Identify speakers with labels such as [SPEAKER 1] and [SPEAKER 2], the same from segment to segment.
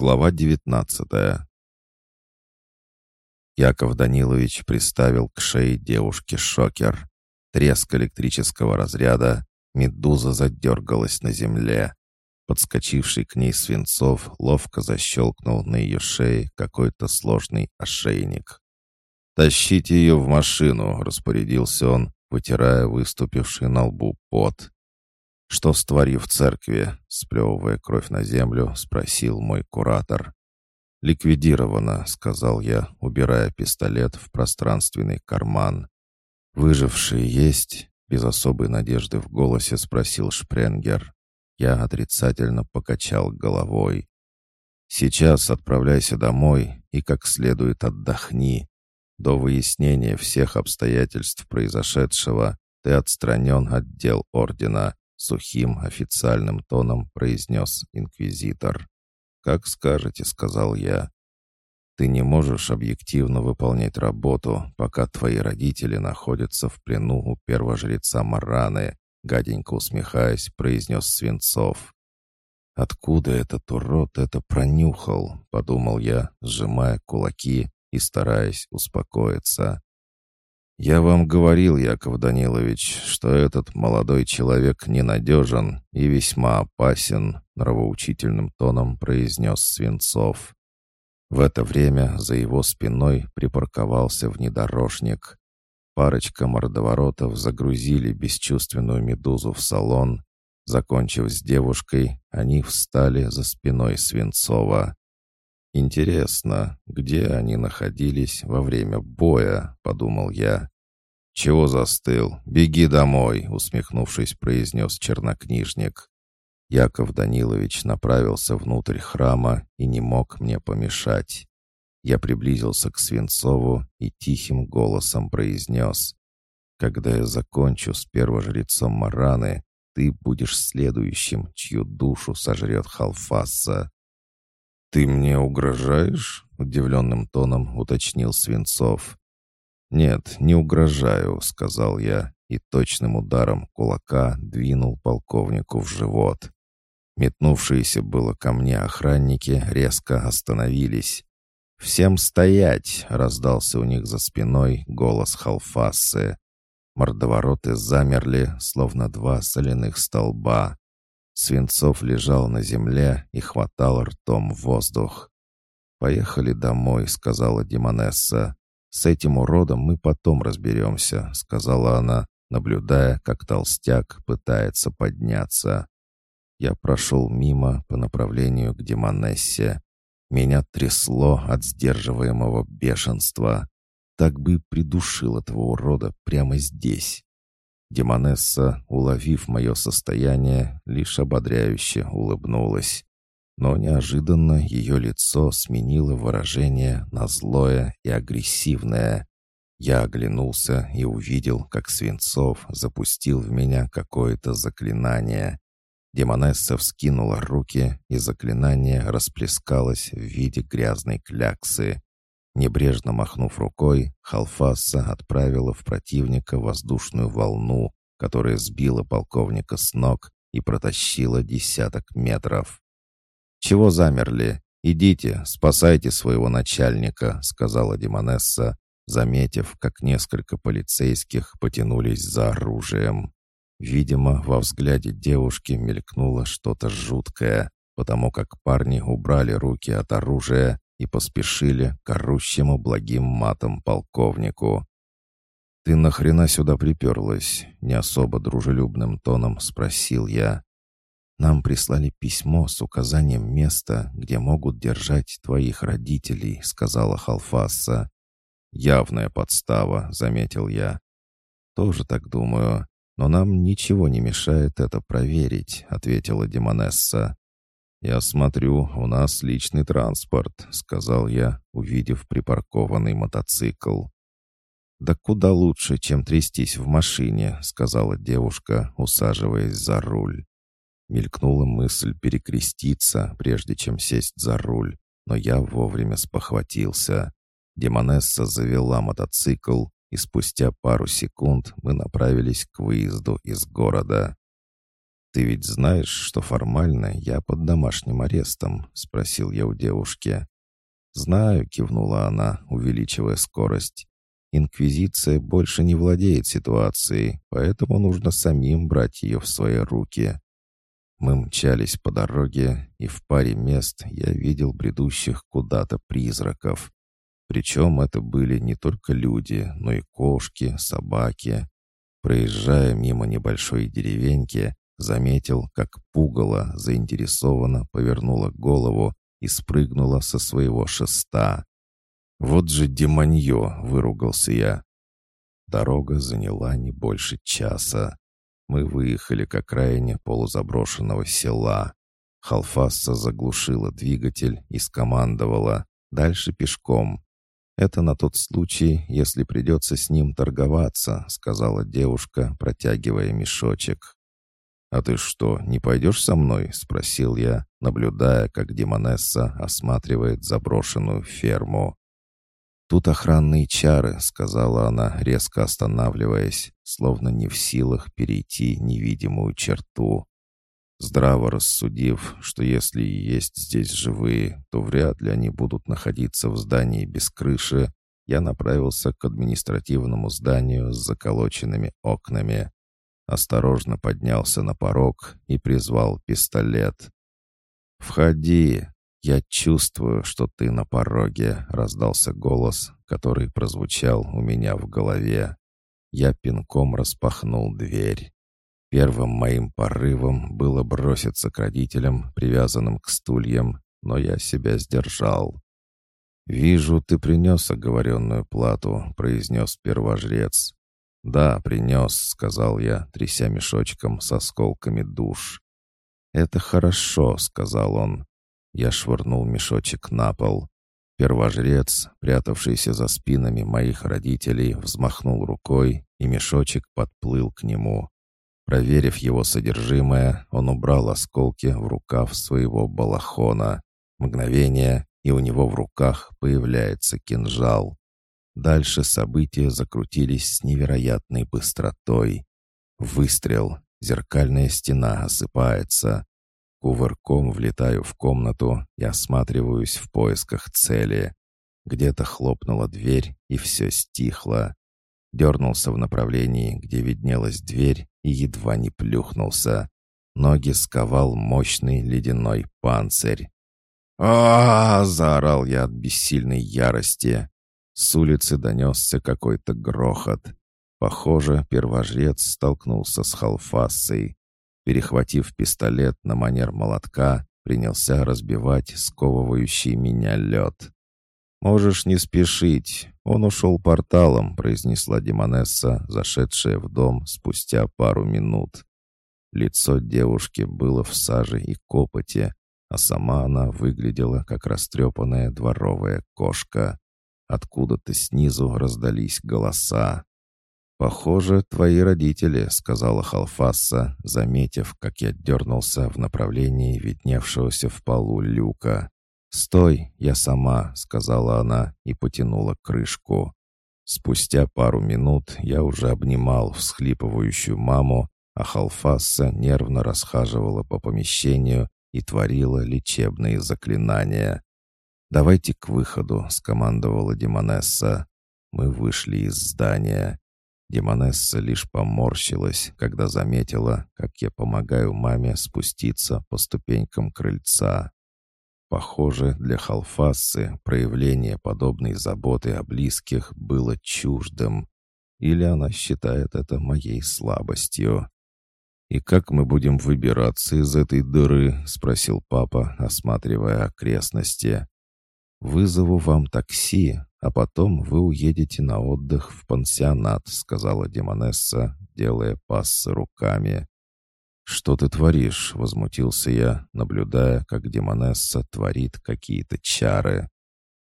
[SPEAKER 1] Глава 19 Яков Данилович приставил к шее девушки шокер. Треск электрического разряда, медуза задергалась на земле. Подскочивший к ней Свинцов ловко защелкнул на ее шее какой-то сложный ошейник. «Тащите ее в машину», — распорядился он, вытирая выступивший на лбу пот. «Что с тварью в церкви?» — сплевывая кровь на землю, спросил мой куратор. «Ликвидировано», — сказал я, убирая пистолет в пространственный карман. «Выжившие есть?» — без особой надежды в голосе спросил Шпренгер. Я отрицательно покачал головой. «Сейчас отправляйся домой и как следует отдохни. До выяснения всех обстоятельств произошедшего ты отстранен от дел Ордена сухим официальным тоном произнес инквизитор. «Как скажете», — сказал я. «Ты не можешь объективно выполнять работу, пока твои родители находятся в плену у первожреца Мараны», гаденько усмехаясь, произнес Свинцов. «Откуда этот урод это пронюхал?» — подумал я, сжимая кулаки и стараясь успокоиться. «Я вам говорил, Яков Данилович, что этот молодой человек ненадежен и весьма опасен», нравоучительным тоном произнес Свинцов. В это время за его спиной припарковался внедорожник. Парочка мордоворотов загрузили бесчувственную медузу в салон. Закончив с девушкой, они встали за спиной Свинцова. «Интересно, где они находились во время боя?» — подумал я. «Чего застыл? Беги домой!» — усмехнувшись, произнес чернокнижник. Яков Данилович направился внутрь храма и не мог мне помешать. Я приблизился к Свинцову и тихим голосом произнес. «Когда я закончу с первожрецом Мараны, ты будешь следующим, чью душу сожрет Халфаса. «Ты мне угрожаешь?» — удивленным тоном уточнил Свинцов. «Нет, не угрожаю», — сказал я и точным ударом кулака двинул полковнику в живот. Метнувшиеся было ко мне охранники резко остановились. «Всем стоять!» — раздался у них за спиной голос Халфасы. Мордовороты замерли, словно два соляных столба. Свинцов лежал на земле и хватал ртом воздух. «Поехали домой», — сказала Димонесса. «С этим уродом мы потом разберемся», — сказала она, наблюдая, как толстяк пытается подняться. Я прошел мимо по направлению к Демонессе. Меня трясло от сдерживаемого бешенства. Так бы придушил этого урода прямо здесь. Демонесса, уловив мое состояние, лишь ободряюще улыбнулась. Но неожиданно ее лицо сменило выражение на злое и агрессивное. Я оглянулся и увидел, как Свинцов запустил в меня какое-то заклинание. Демонесса вскинула руки, и заклинание расплескалось в виде грязной кляксы. Небрежно махнув рукой, Халфаса отправила в противника воздушную волну, которая сбила полковника с ног и протащила десяток метров. «Чего замерли? Идите, спасайте своего начальника», — сказала Демонесса, заметив, как несколько полицейских потянулись за оружием. Видимо, во взгляде девушки мелькнуло что-то жуткое, потому как парни убрали руки от оружия и поспешили к орущему благим матом полковнику. «Ты нахрена сюда приперлась?» — не особо дружелюбным тоном спросил я. «Нам прислали письмо с указанием места, где могут держать твоих родителей», — сказала Халфаса. «Явная подстава», — заметил я. «Тоже так думаю, но нам ничего не мешает это проверить», — ответила Демонесса. «Я смотрю, у нас личный транспорт», — сказал я, увидев припаркованный мотоцикл. «Да куда лучше, чем трястись в машине», — сказала девушка, усаживаясь за руль. Мелькнула мысль перекреститься, прежде чем сесть за руль, но я вовремя спохватился. Демонесса завела мотоцикл, и спустя пару секунд мы направились к выезду из города. «Ты ведь знаешь, что формально я под домашним арестом?» — спросил я у девушки. «Знаю», — кивнула она, увеличивая скорость. «Инквизиция больше не владеет ситуацией, поэтому нужно самим брать ее в свои руки». Мы мчались по дороге, и в паре мест я видел бредущих куда-то призраков. Причем это были не только люди, но и кошки, собаки. Проезжая мимо небольшой деревеньки, заметил, как пугало заинтересованно повернула голову и спрыгнула со своего шеста. «Вот же демонье!» — выругался я. Дорога заняла не больше часа. Мы выехали к окраине полузаброшенного села. Халфасса заглушила двигатель и скомандовала «Дальше пешком». «Это на тот случай, если придется с ним торговаться», — сказала девушка, протягивая мешочек. «А ты что, не пойдешь со мной?» — спросил я, наблюдая, как Демонесса осматривает заброшенную ферму. «Тут охранные чары», — сказала она, резко останавливаясь, словно не в силах перейти невидимую черту. Здраво рассудив, что если и есть здесь живые, то вряд ли они будут находиться в здании без крыши, я направился к административному зданию с заколоченными окнами осторожно поднялся на порог и призвал пистолет. «Входи! Я чувствую, что ты на пороге!» — раздался голос, который прозвучал у меня в голове. Я пинком распахнул дверь. Первым моим порывом было броситься к родителям, привязанным к стульям, но я себя сдержал. «Вижу, ты принес оговоренную плату», — произнес первожрец. «Да, принес», — сказал я, тряся мешочком с осколками душ. «Это хорошо», — сказал он. Я швырнул мешочек на пол. Первожрец, прятавшийся за спинами моих родителей, взмахнул рукой, и мешочек подплыл к нему. Проверив его содержимое, он убрал осколки в рукав своего балахона. Мгновение, и у него в руках появляется кинжал. Дальше события закрутились с невероятной быстротой. Выстрел, зеркальная стена осыпается. Кувырком влетаю в комнату и осматриваюсь в поисках цели. Где-то хлопнула дверь, и все стихло. Дернулся в направлении, где виднелась дверь, и едва не плюхнулся. Ноги сковал мощный ледяной панцирь. а, заорал я от бессильной ярости. С улицы донесся какой-то грохот. Похоже, первожрец столкнулся с халфасой. Перехватив пистолет на манер молотка, принялся разбивать сковывающий меня лед. «Можешь не спешить, он ушел порталом», — произнесла Демонесса, зашедшая в дом спустя пару минут. Лицо девушки было в саже и копоте, а сама она выглядела, как растрепанная дворовая кошка. Откуда-то снизу раздались голоса. «Похоже, твои родители», — сказала Халфасса, заметив, как я дернулся в направлении видневшегося в полу люка. «Стой, я сама», — сказала она и потянула крышку. Спустя пару минут я уже обнимал всхлипывающую маму, а Халфасса нервно расхаживала по помещению и творила лечебные заклинания. «Давайте к выходу», — скомандовала Демонесса. Мы вышли из здания. Демонесса лишь поморщилась, когда заметила, как я помогаю маме спуститься по ступенькам крыльца. Похоже, для Халфасы проявление подобной заботы о близких было чуждым. Или она считает это моей слабостью. «И как мы будем выбираться из этой дыры?» — спросил папа, осматривая окрестности. «Вызову вам такси, а потом вы уедете на отдых в пансионат», — сказала Демонесса, делая пассы руками. «Что ты творишь?» — возмутился я, наблюдая, как Демонесса творит какие-то чары.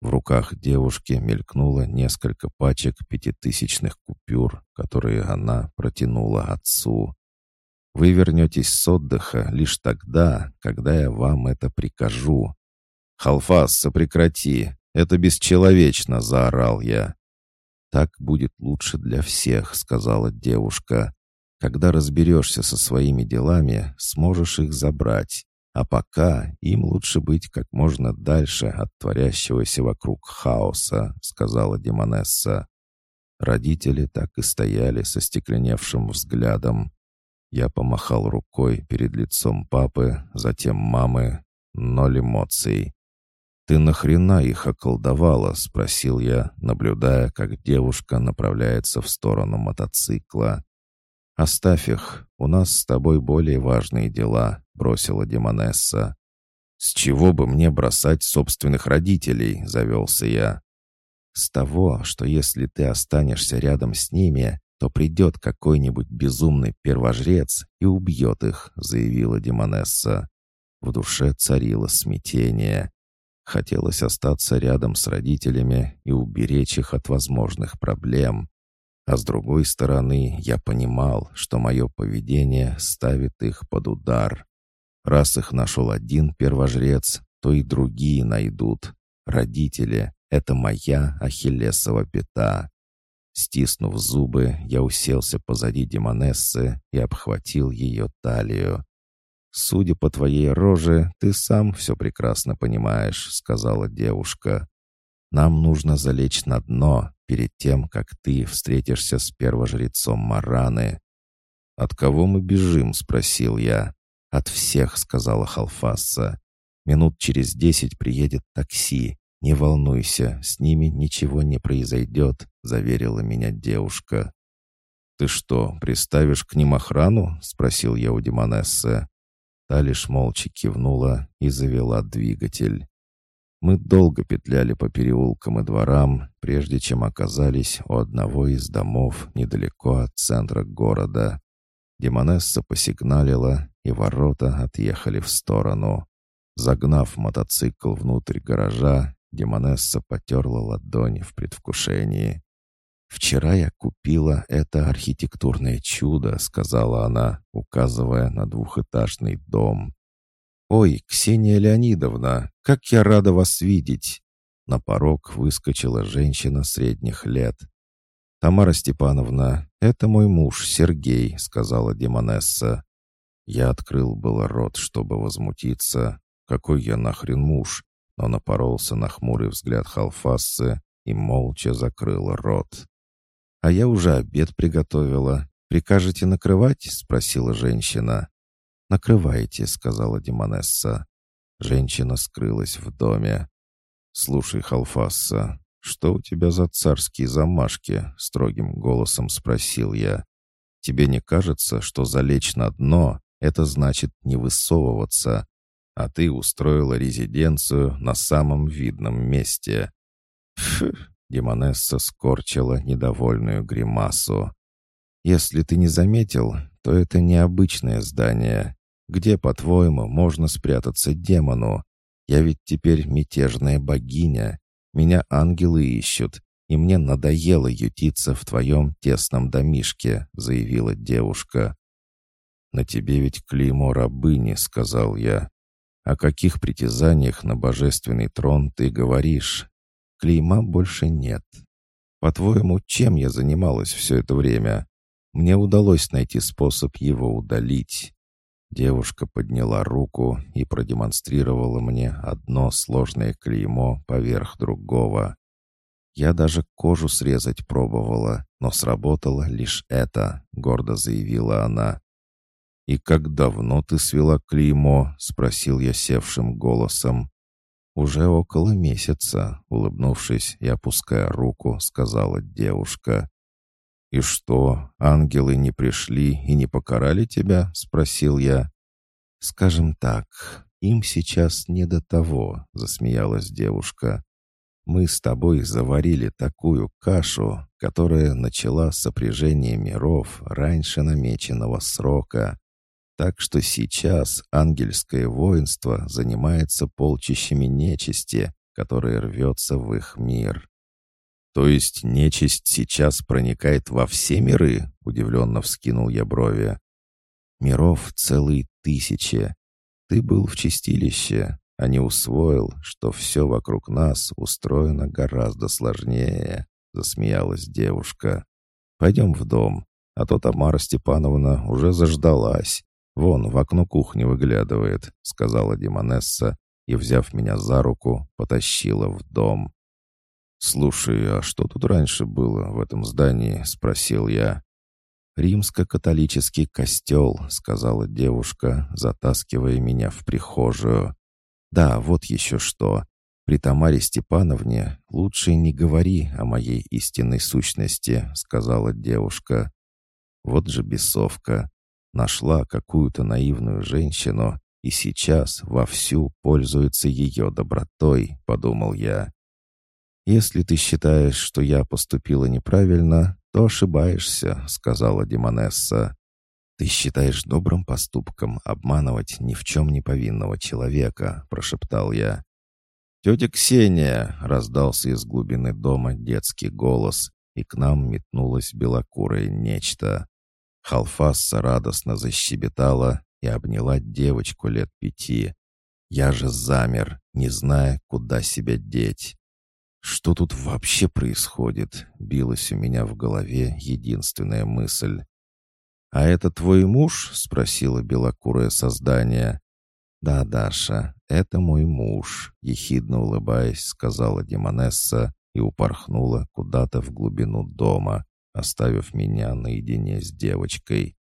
[SPEAKER 1] В руках девушки мелькнуло несколько пачек пятитысячных купюр, которые она протянула отцу. «Вы вернетесь с отдыха лишь тогда, когда я вам это прикажу. «Халфасса, прекрати! Это бесчеловечно!» — заорал я. «Так будет лучше для всех», — сказала девушка. Когда разберешься со своими делами, сможешь их забрать. А пока им лучше быть как можно дальше от творящегося вокруг хаоса», — сказала Демонесса. Родители так и стояли со стекленевшим взглядом. Я помахал рукой перед лицом папы, затем мамы. Ноль эмоций. «Ты нахрена их околдовала?» — спросил я, наблюдая, как девушка направляется в сторону мотоцикла. «Оставь их, у нас с тобой более важные дела», — бросила Демонесса. «С чего бы мне бросать собственных родителей?» — завелся я. «С того, что если ты останешься рядом с ними, то придет какой-нибудь безумный первожрец и убьет их», — заявила Демонесса. В душе царило смятение. Хотелось остаться рядом с родителями и уберечь их от возможных проблем. А с другой стороны, я понимал, что мое поведение ставит их под удар. Раз их нашел один первожрец, то и другие найдут. Родители — это моя ахиллесова пята. Стиснув зубы, я уселся позади Демонессы и обхватил ее талию. «Судя по твоей роже, ты сам все прекрасно понимаешь», — сказала девушка. «Нам нужно залечь на дно перед тем, как ты встретишься с первожрецом Мараны». «От кого мы бежим?» — спросил я. «От всех», — сказала Халфасса. «Минут через десять приедет такси. Не волнуйся, с ними ничего не произойдет», — заверила меня девушка. «Ты что, приставишь к ним охрану?» — спросил я у Демонессы. Та лишь молча кивнула и завела двигатель. Мы долго петляли по переулкам и дворам, прежде чем оказались у одного из домов недалеко от центра города. Демонесса посигналила, и ворота отъехали в сторону. Загнав мотоцикл внутрь гаража, Демонесса потерла ладонь в предвкушении. «Вчера я купила это архитектурное чудо», — сказала она, указывая на двухэтажный дом. «Ой, Ксения Леонидовна, как я рада вас видеть!» На порог выскочила женщина средних лет. «Тамара Степановна, это мой муж Сергей», — сказала Демонесса. Я открыл было рот, чтобы возмутиться. «Какой я нахрен муж?» но напоролся на хмурый взгляд Халфассы и молча закрыл рот. «А я уже обед приготовила. Прикажете накрывать?» — спросила женщина. «Накрывайте», — сказала Демонесса. Женщина скрылась в доме. «Слушай, Халфасса, что у тебя за царские замашки?» — строгим голосом спросил я. «Тебе не кажется, что залечь на дно — это значит не высовываться, а ты устроила резиденцию на самом видном месте?» «Фу!» Демонесса скорчила недовольную гримасу. «Если ты не заметил, то это необычное здание. Где, по-твоему, можно спрятаться демону? Я ведь теперь мятежная богиня. Меня ангелы ищут, и мне надоело ютиться в твоем тесном домишке», — заявила девушка. «На тебе ведь клеймо рабыни», — сказал я. «О каких притязаниях на божественный трон ты говоришь? Клейма больше нет. По-твоему, чем я занималась все это время? Мне удалось найти способ его удалить. Девушка подняла руку и продемонстрировала мне одно сложное клеймо поверх другого. Я даже кожу срезать пробовала, но сработало лишь это, гордо заявила она. «И как давно ты свела клеймо?» — спросил я севшим голосом. «Уже около месяца», — улыбнувшись и опуская руку, сказала девушка. «И что, ангелы не пришли и не покарали тебя?» — спросил я. «Скажем так, им сейчас не до того», — засмеялась девушка. «Мы с тобой заварили такую кашу, которая начала сопряжение миров раньше намеченного срока. Так что сейчас ангельское воинство занимается полчищами нечисти, которая рвется в их мир. «То есть нечисть сейчас проникает во все миры?» — удивленно вскинул я брови. «Миров целые тысячи. Ты был в чистилище, а не усвоил, что все вокруг нас устроено гораздо сложнее», — засмеялась девушка. «Пойдем в дом. а то Тамара Степановна уже заждалась. Вон, в окно кухни выглядывает», — сказала Демонесса и, взяв меня за руку, потащила в дом. «Слушай, а что тут раньше было в этом здании?» — спросил я. «Римско-католический костел», — сказала девушка, затаскивая меня в прихожую. «Да, вот еще что. При Тамаре Степановне лучше не говори о моей истинной сущности», — сказала девушка. «Вот же бесовка. Нашла какую-то наивную женщину и сейчас вовсю пользуется ее добротой», — подумал я. «Если ты считаешь, что я поступила неправильно, то ошибаешься», — сказала Демонесса. «Ты считаешь добрым поступком обманывать ни в чем не повинного человека», — прошептал я. «Тетя Ксения!» — раздался из глубины дома детский голос, и к нам метнулось белокурое нечто. Халфасса радостно защебетала и обняла девочку лет пяти. Я же замер, не зная, куда себя деть. «Что тут вообще происходит?» — билась у меня в голове единственная мысль. «А это твой муж?» — спросила белокурое создание. «Да, Даша, это мой муж», — ехидно улыбаясь, сказала Демонесса и упорхнула куда-то в глубину дома, оставив меня наедине с девочкой.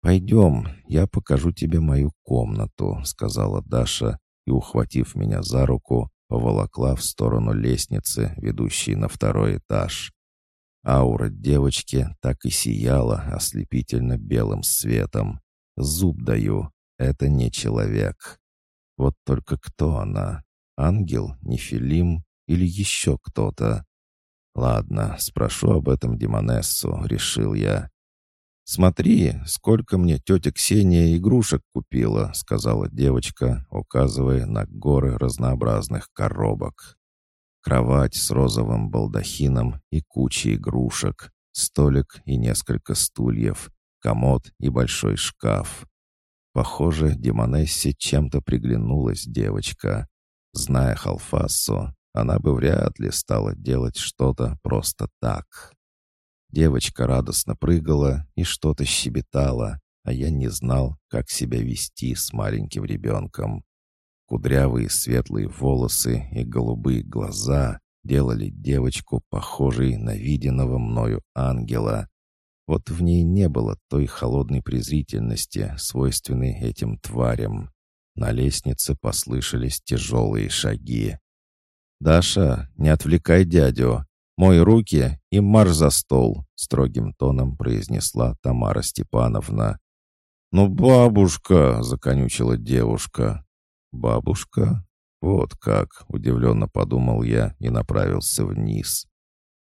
[SPEAKER 1] «Пойдем, я покажу тебе мою комнату», — сказала Даша и, ухватив меня за руку, поволокла в сторону лестницы, ведущей на второй этаж. Аура девочки так и сияла ослепительно белым светом. Зуб даю, это не человек. Вот только кто она? Ангел, Нефилим или еще кто-то? Ладно, спрошу об этом Демонессу, решил я. «Смотри, сколько мне тетя Ксения игрушек купила», — сказала девочка, указывая на горы разнообразных коробок. Кровать с розовым балдахином и куча игрушек, столик и несколько стульев, комод и большой шкаф. Похоже, Демонессе чем-то приглянулась девочка. Зная Халфассу, она бы вряд ли стала делать что-то просто так. Девочка радостно прыгала и что-то щебетала, а я не знал, как себя вести с маленьким ребенком. Кудрявые светлые волосы и голубые глаза делали девочку похожей на виденного мною ангела. Вот в ней не было той холодной презрительности, свойственной этим тварям. На лестнице послышались тяжелые шаги. «Даша, не отвлекай дядю!» «Мой руки и марш за стол», — строгим тоном произнесла Тамара Степановна. «Ну, бабушка!» — законючила девушка. «Бабушка? Вот как!» — удивленно подумал я и направился вниз.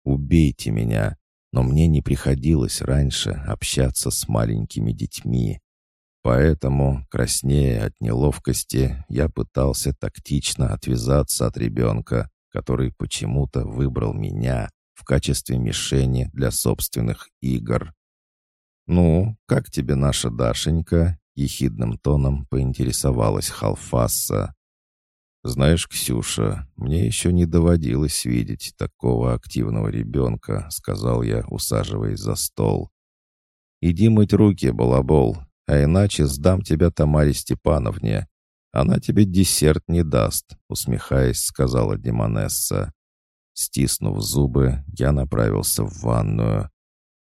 [SPEAKER 1] «Убейте меня!» Но мне не приходилось раньше общаться с маленькими детьми. Поэтому, краснея от неловкости, я пытался тактично отвязаться от ребенка, который почему-то выбрал меня в качестве мишени для собственных игр. «Ну, как тебе наша Дашенька?» — ехидным тоном поинтересовалась Халфасса. «Знаешь, Ксюша, мне еще не доводилось видеть такого активного ребенка», — сказал я, усаживаясь за стол. «Иди мыть руки, балабол, а иначе сдам тебя Тамаре Степановне. «Она тебе десерт не даст», — усмехаясь, сказала Демонесса. Стиснув зубы, я направился в ванную.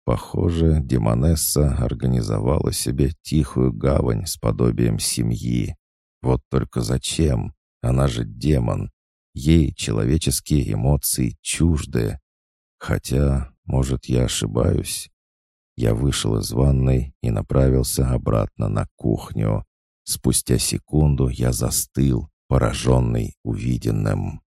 [SPEAKER 1] Похоже, Демонесса организовала себе тихую гавань с подобием семьи. Вот только зачем? Она же демон. Ей человеческие эмоции чужды. Хотя, может, я ошибаюсь? Я вышел из ванной и направился обратно на кухню. Спустя секунду я застыл, пораженный увиденным.